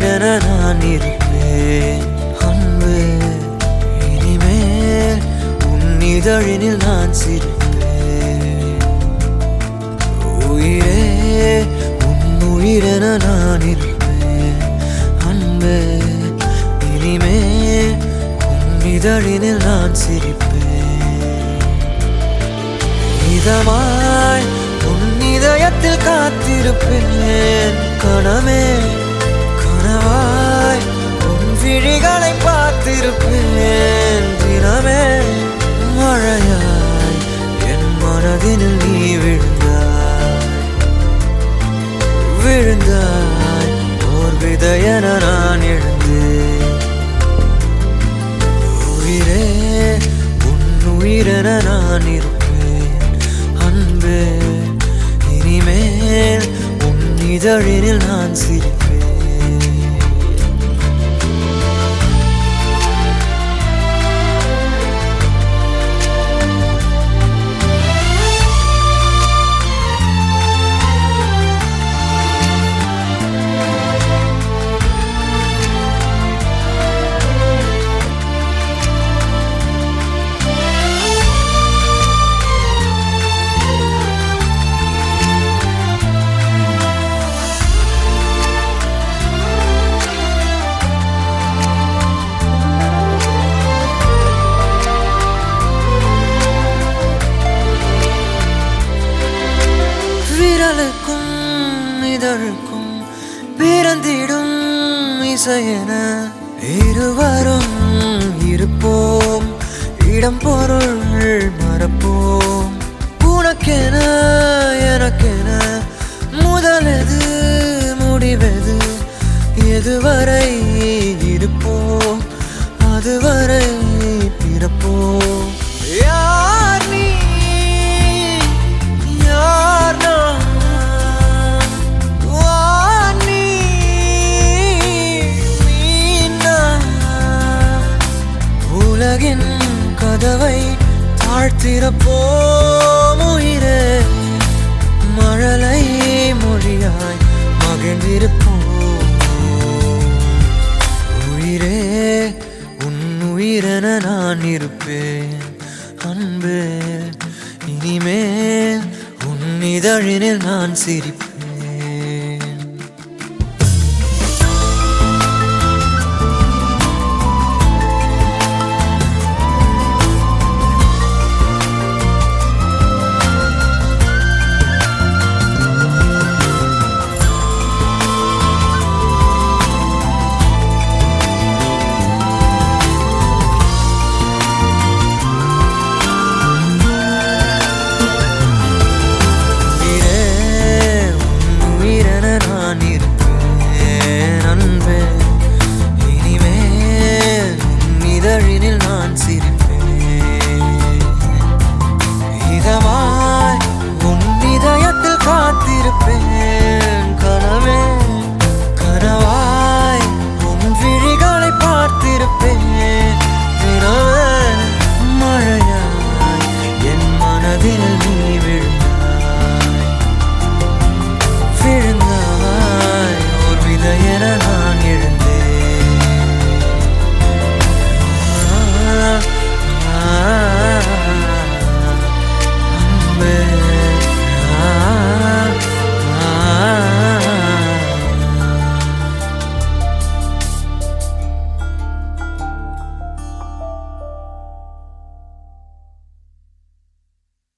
வீரன நான் இருப்பேன். அன்பு இனிமேல் உன் இதழினில் நான் சிரிப்பேன். உயிரே உன் உயிரென நான் இருப்பேன். அன்பு இனிமேல் உன் இதழினில் நான் சிரிப்பேன். இதமாய் உன் இதயத்தில் காத்திருப்பேன். கணமே கனவாய் உன் விழிகளை பார்த்திருப்பேன் தினமே. மழையாய் என் மனதினில் நீ விழுந்தாய். விழுந்தாய் ஓர் விதையென நான் எழுந்தேன். உயிரே உன் உயிரென நான் இருப்பேன். அன்பே இனிமேல் உன் இதழினில் நான் சிரிப்பேன். என இருவரும் இருப்போம். இடம் பொருள் மறப்போம். உனக்கென எனக்கென முதலெது முடிவெது எதுவரை இருப்போம். அதுவரை பிறப்போம். யா தாழ்த்திறப்போம் உயிரே மழலை மொழியாய் மகிழ்ந்திருப்போம். உயிரே உன் உயிரென நான் இருப்பேன். அன்பு இனிமேல் உன் இதழினில் நான் சிரிப்பேன்.